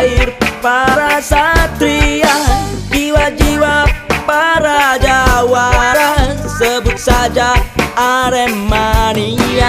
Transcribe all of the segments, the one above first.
Lahir para satria Jiwa-jiwa para jawara. Sebut saja Aremania.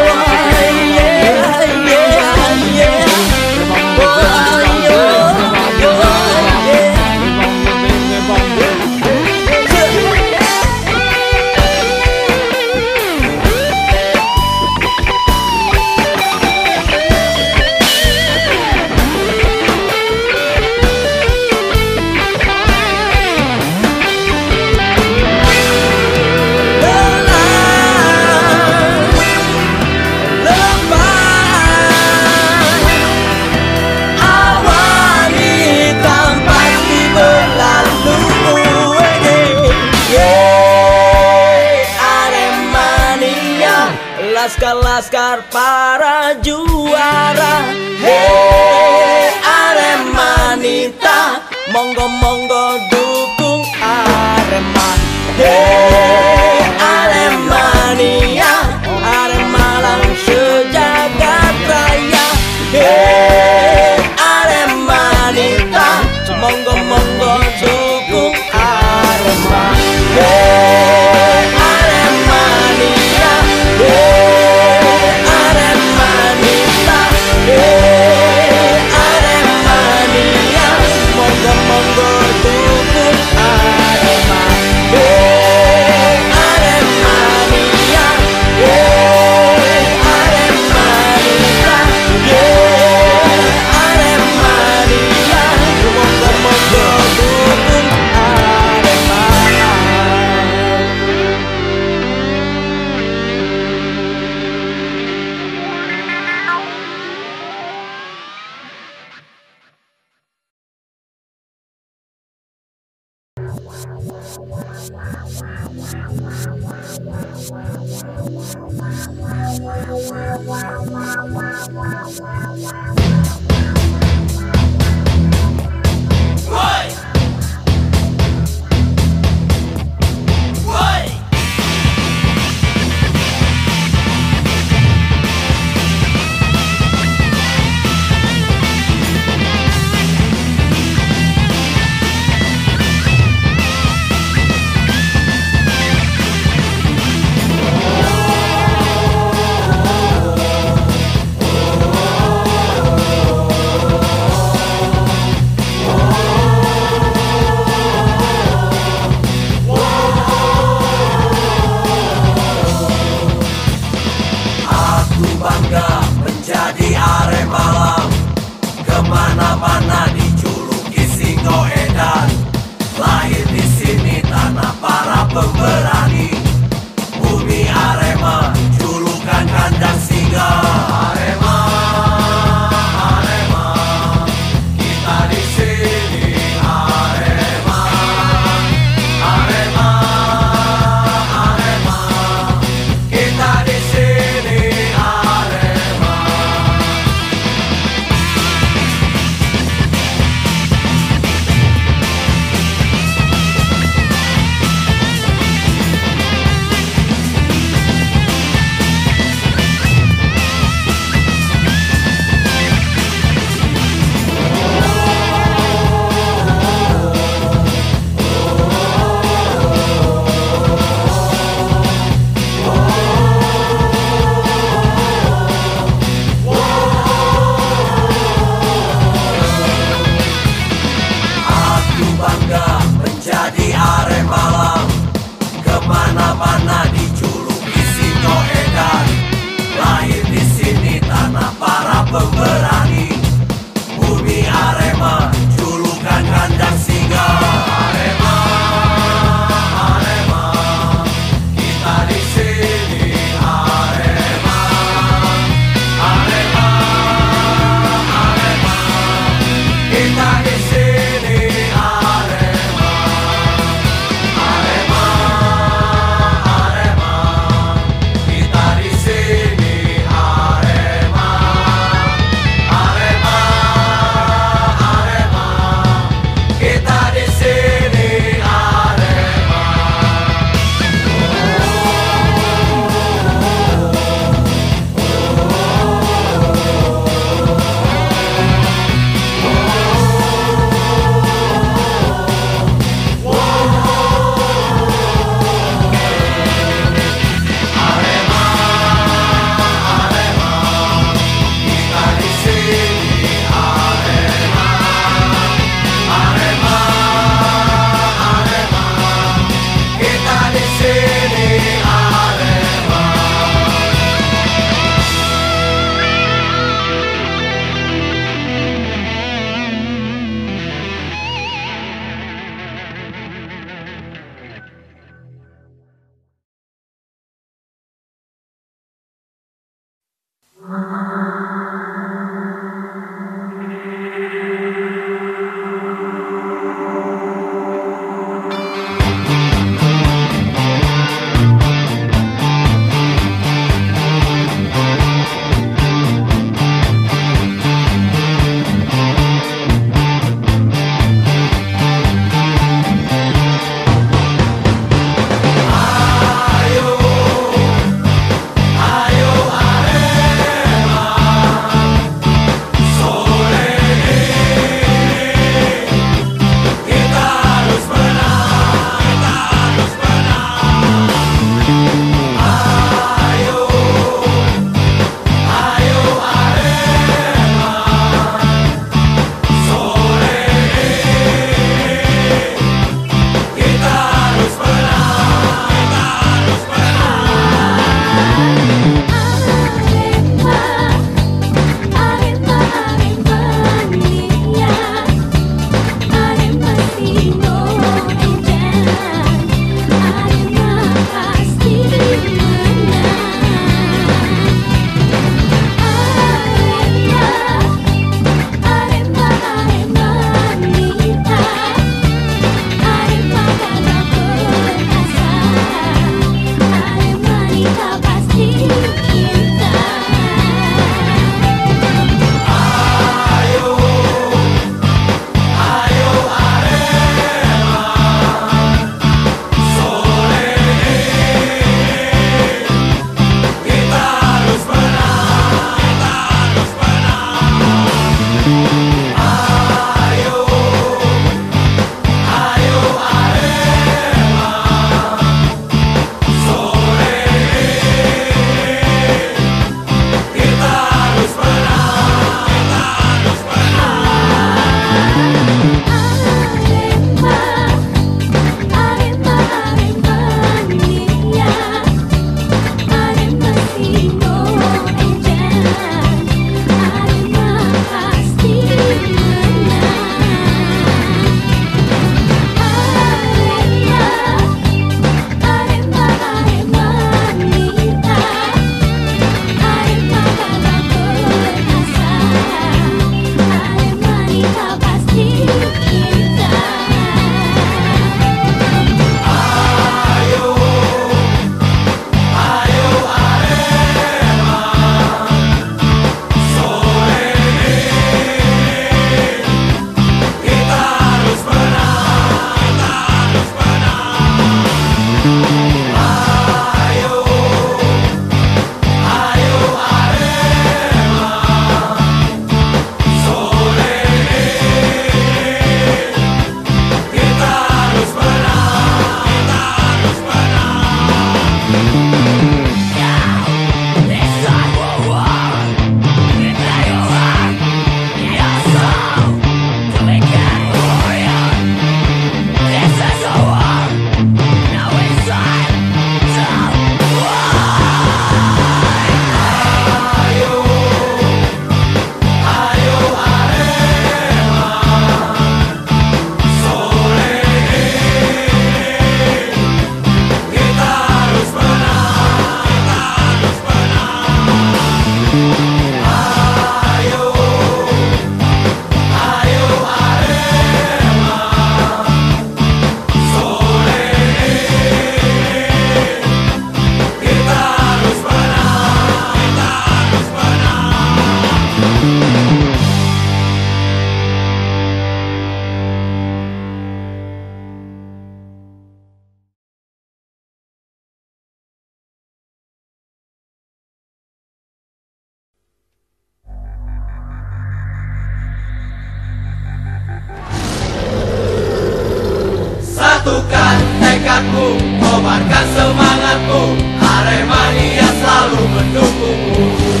Satukan tekadmu, kobarkan semangatmu Aremania selalu mendukungmu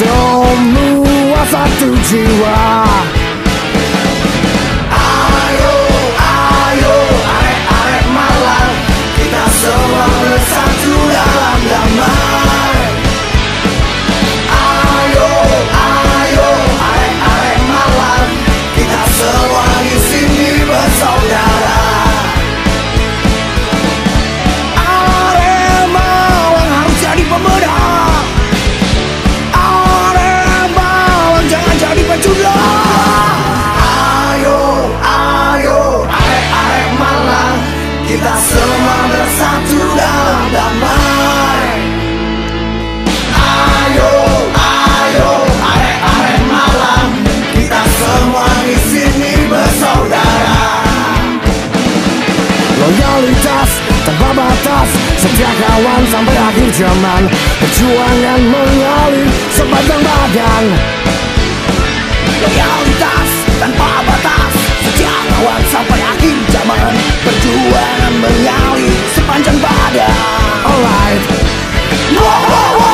その噂とじは Sejak awal sampai akhir zaman Perjuangan mengalir sebatang badan. Loyalitas tanpa batas Sejak awal sampai akhir zaman Perjuangan mengalir sepanjang badan. Alright. Whoa, whoa, whoa.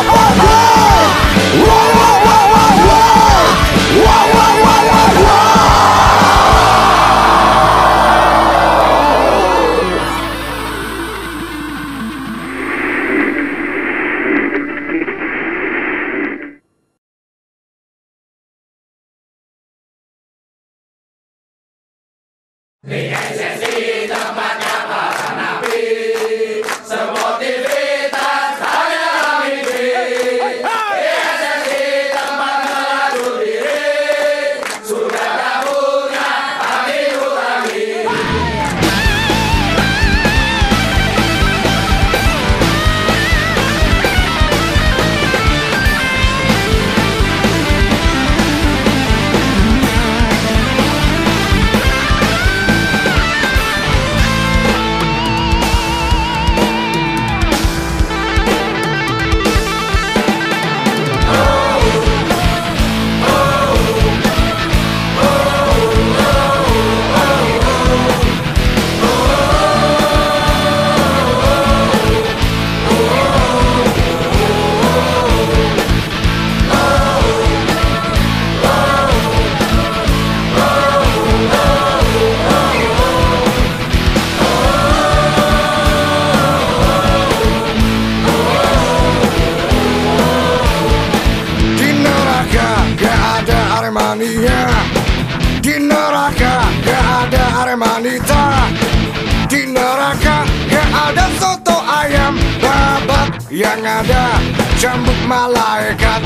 yang ada cambuk malaikat.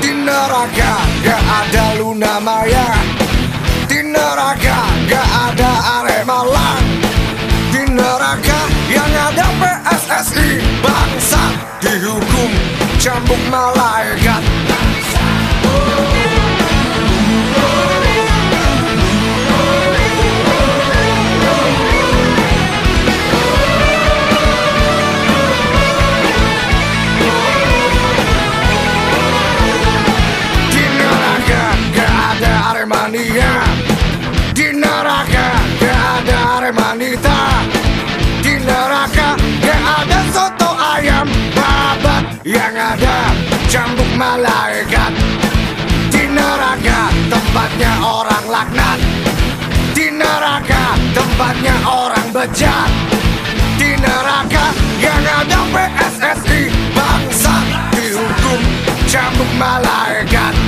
Di neraka gak ada luna maya. Di neraka gak ada arema lang Di neraka yang ada PSSI Bangsa dihukum cambuk malaikat. cambuk malaikat. Di neraka tempatnya orang laknat. Di neraka tempatnya orang bejat. Di neraka yang ada PSSI Bangsa dihukum. Cambuk malaikat.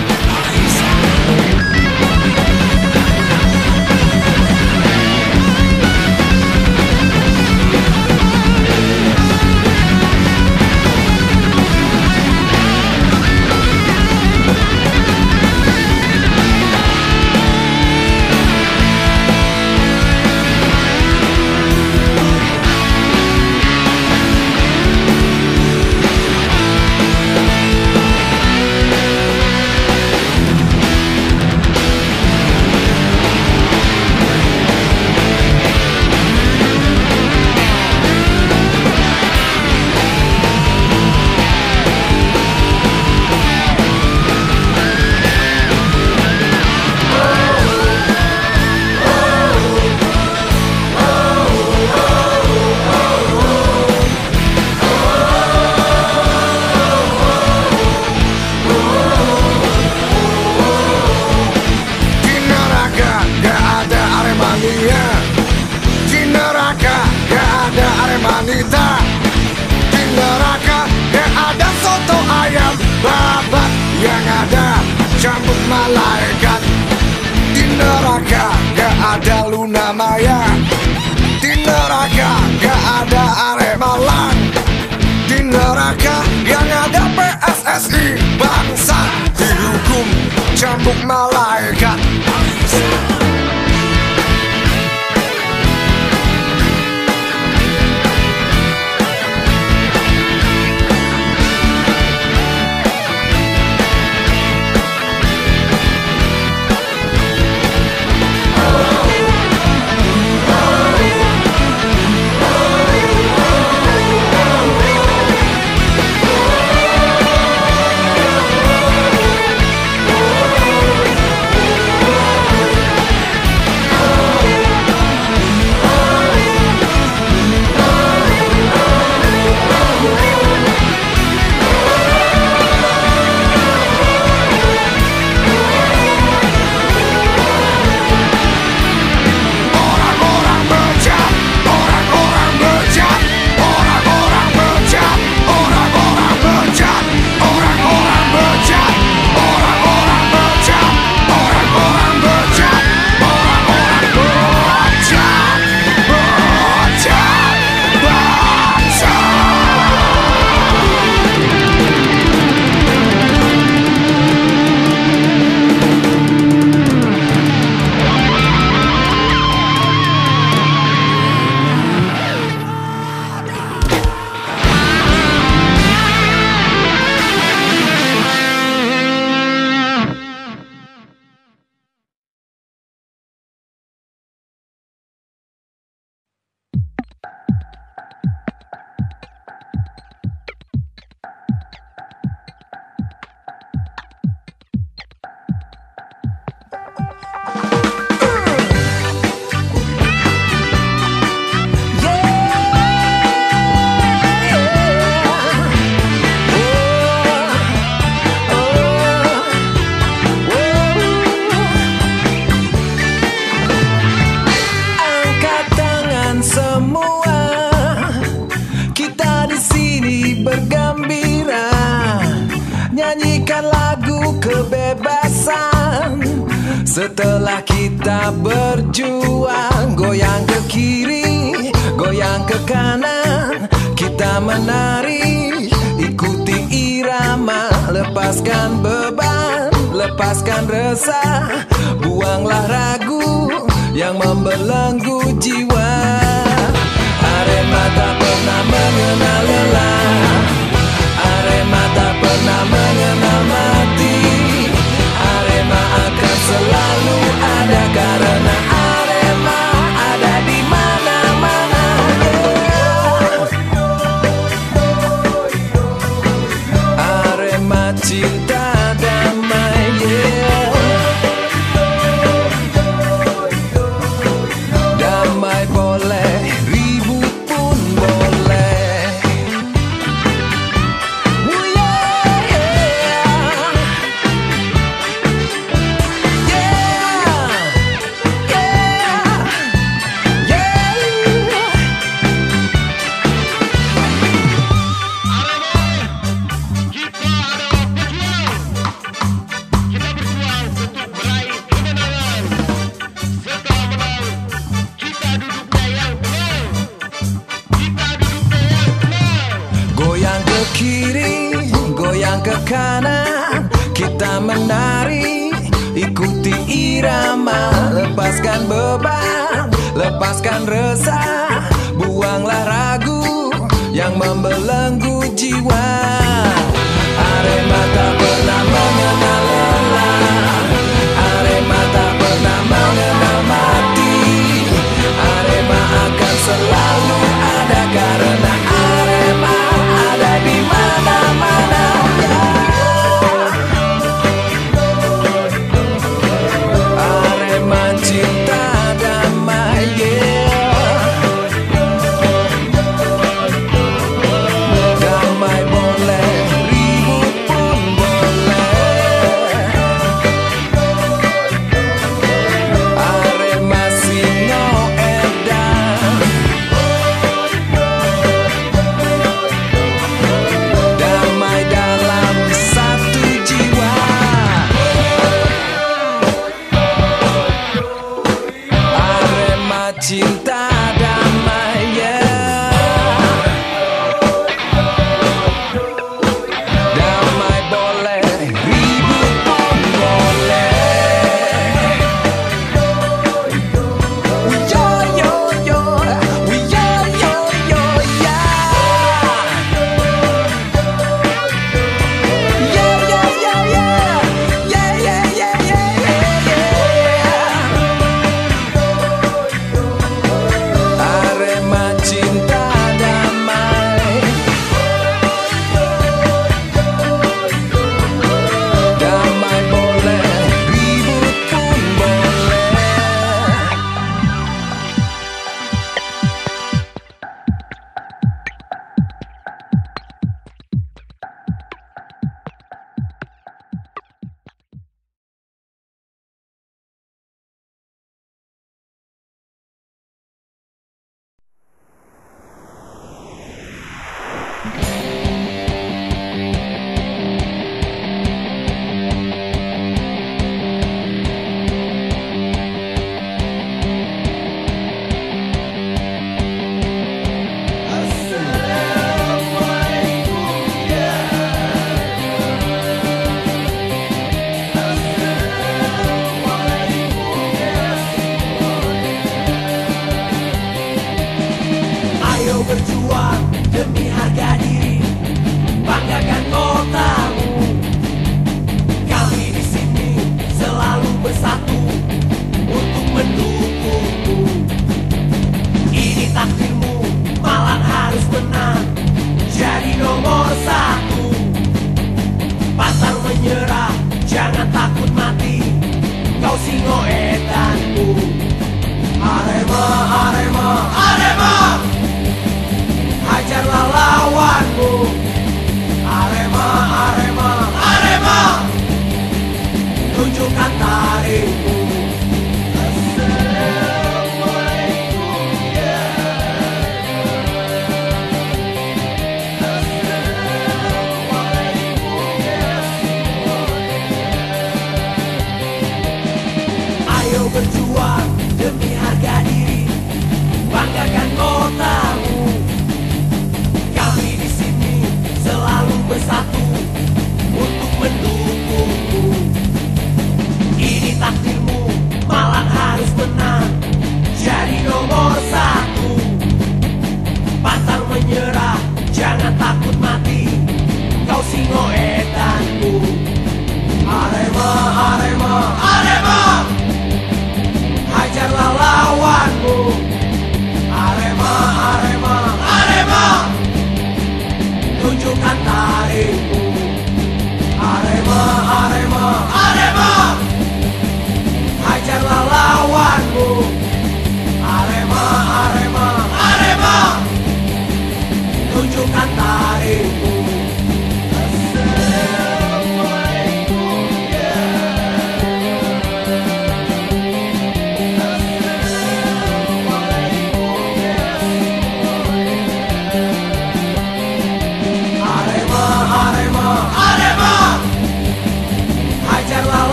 Berjuang. Goyang ke kiri, goyang ke kanan. Kita menari, ikuti irama. Lepaskan beban, lepaskan resah Buanglah ragu yang membelenggu jiwa. Arema tak pernah mengenal lelah. Arema tak pernah mengenal mati. Arema akan selalu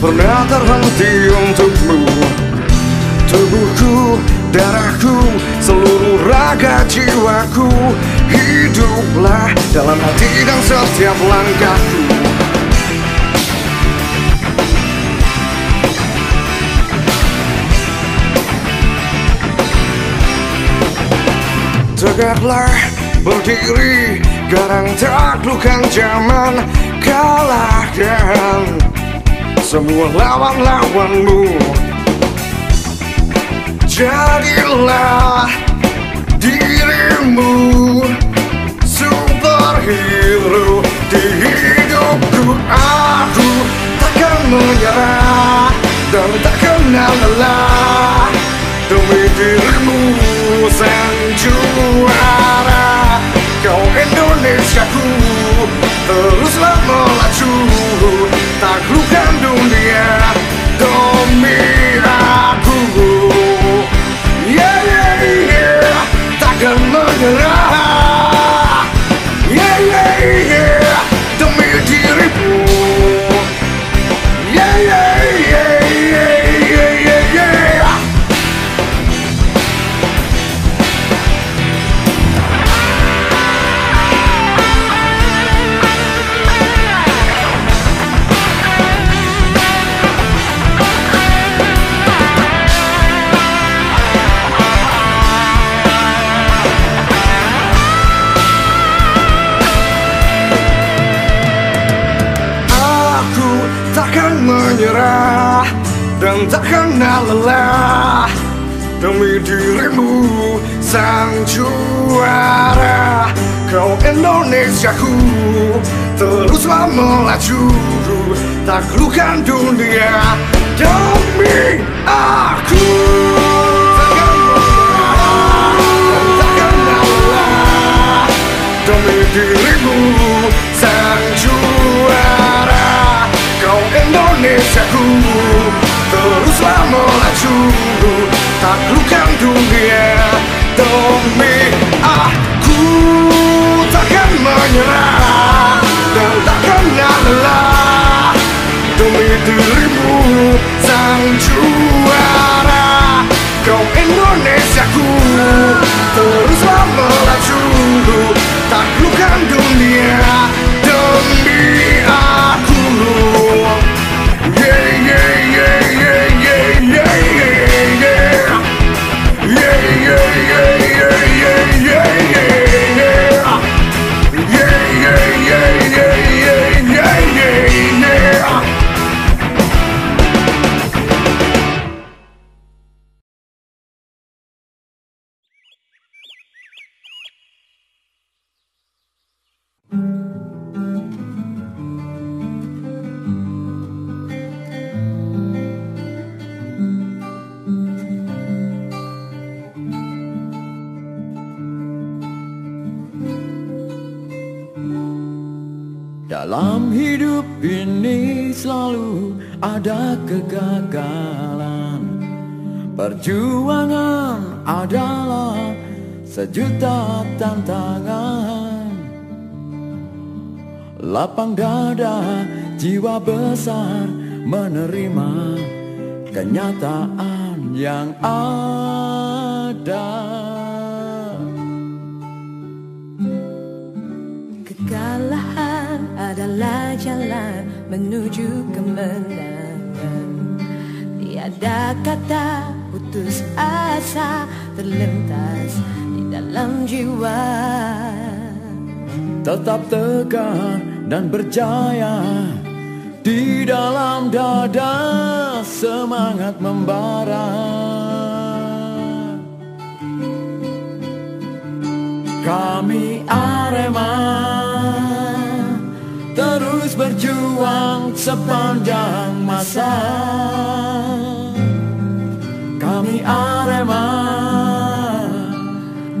pernah terhenti untukmu? Tubuhku, darahku, seluruh raga jiwaku. Hiduplah dalam hati dan setiap langkahku. Tegaklah berdiri Garang taklukkan zaman Kalahkan Semua lawan-lawanmu. Jadilah dirimu Superhero di hidupku. Aku takkan menyerah Dan takkan lelah Demi dirimu sang tak taklukkan à. dunia demi aku takkan menyerah takkan lelah demi dirimu sang juara kau Indonesiaku teruslah melaju taklukkan dunia demi dirimu sang juara. Kau Indonesiaku teruslah melaju taklukkan dunia kegagalan. Perjuangan adalah sejuta tantangan. Lapang dada jiwa besar menerima kenyataan yang ada. Kekalahan adalah jalan menuju kemenangan Tiada kata putus asa terlintas di dalam jiwa. Tetap tegar dan berjaya Di dalam dada semangat membara. Kami Arema Terus berjuang sepanjang masa. Kami Arema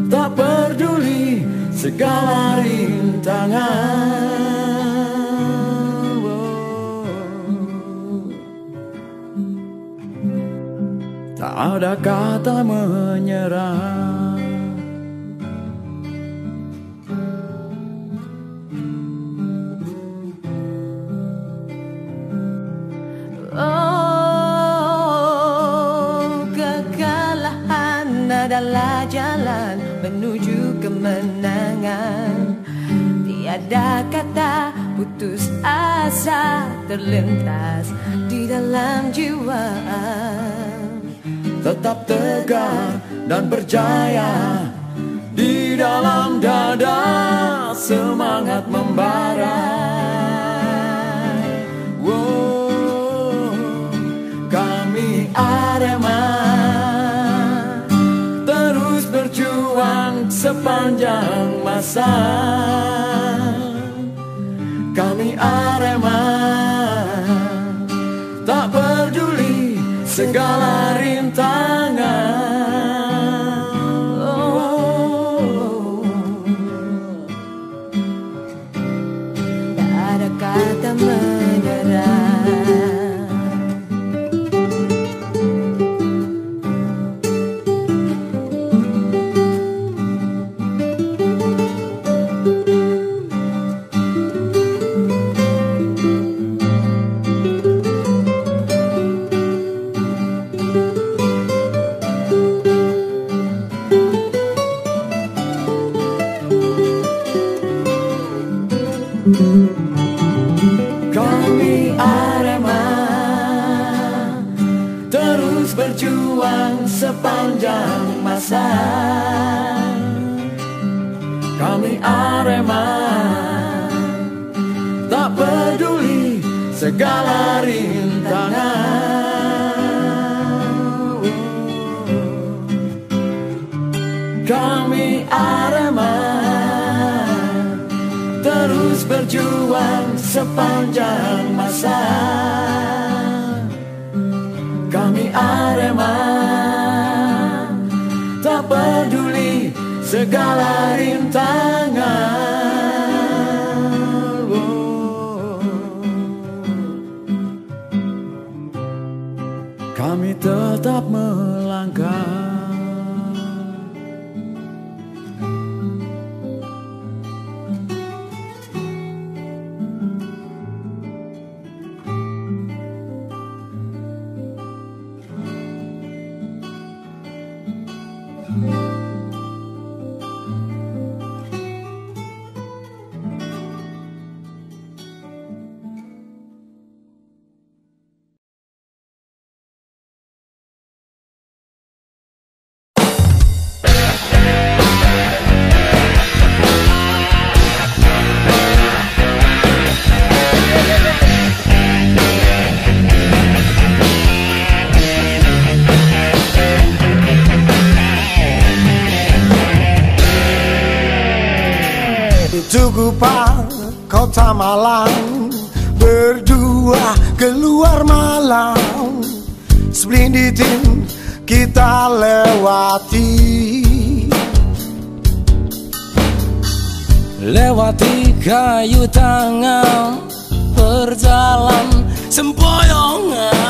Tak peduli segala rintangan. Tak ada kata menyerah Oh, kekalahan adalah jalan menuju kemenangan. Tiada kata putus asa terlintas di dalam jiwa. Tetap tegar dan berjaya di dalam dada semangat membara. Sepanjang masa. Kami Arema Tak peduli segala sepanjang masa. Kami Arema Tak peduli segala rintangan. Kami Arema Terus berjuang sepanjang masa segala rintangan. Kami tetap Tugupa kota Malang. Berdua keluar malam. Splinditin kita lewati. Lewati kayu tangan Berjalan sempoyongan.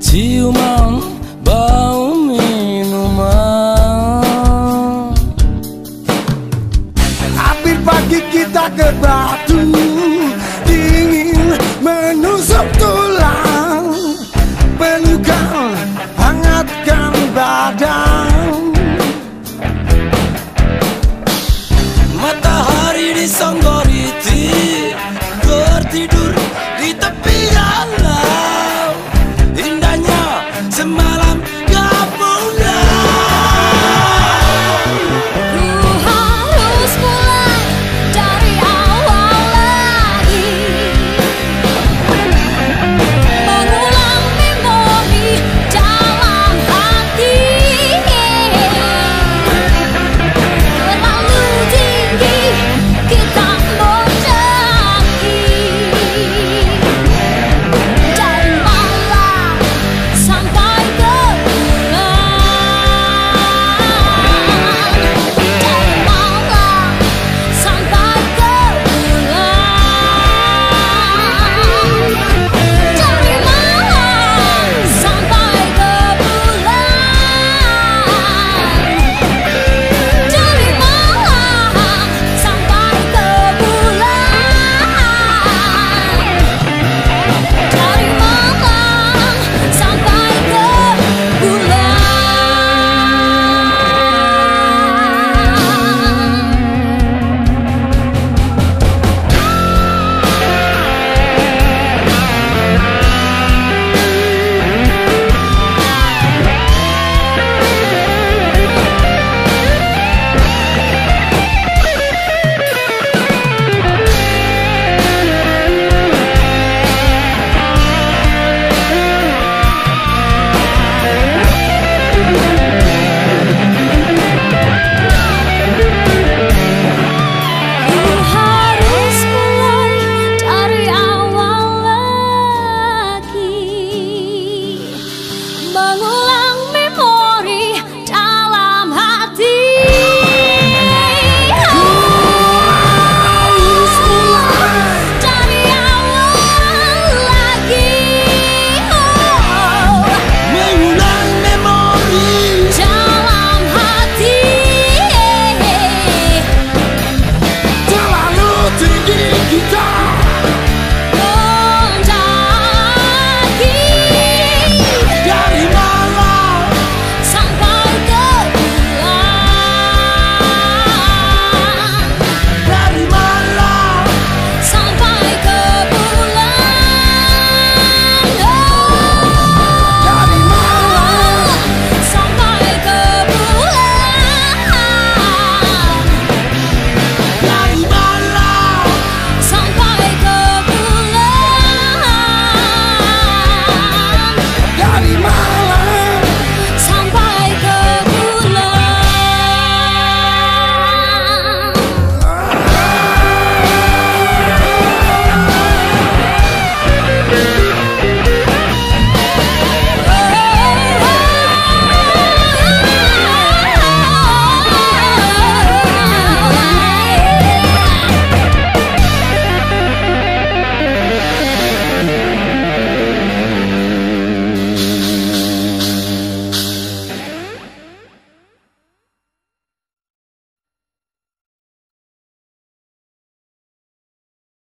Ciuman bau tak debat tu Dingin menusuk tu